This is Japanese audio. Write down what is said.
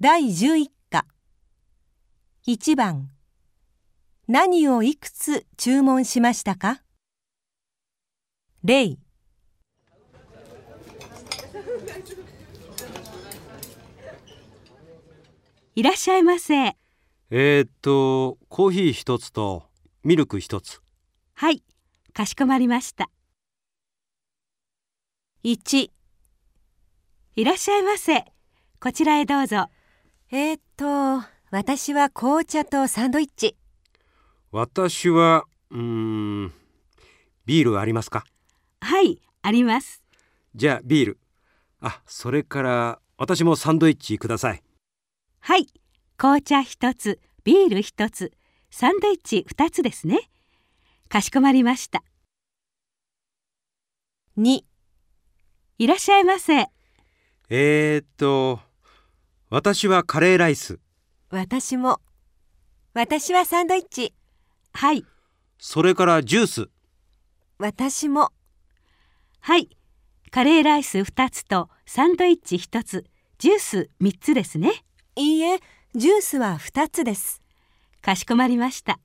第11課1番何をいくつ注文しましたか？例いらっしゃいませ。えー、っとコーヒー一つとミルク一つはい、かしこまりました。1いらっしゃいませ。こちらへどうぞ。えー、っと私は紅茶とサンドイッチ私はうーんビールありますか？はい、あります。じゃあビールあそれから私もサンドイッチくださいはい、紅茶一つ、ビール一つ、サンドイッチ二つですね。かしこまりました。2いらっしゃいませ。えー、っと私はカレーライス。私も。私はサンドイッチ。はい、それからジュース。私も。はい、カレーライス二つとサンドイッチ一つ、ジュース三つですね。いいえジュースは2つです。かしこまりました。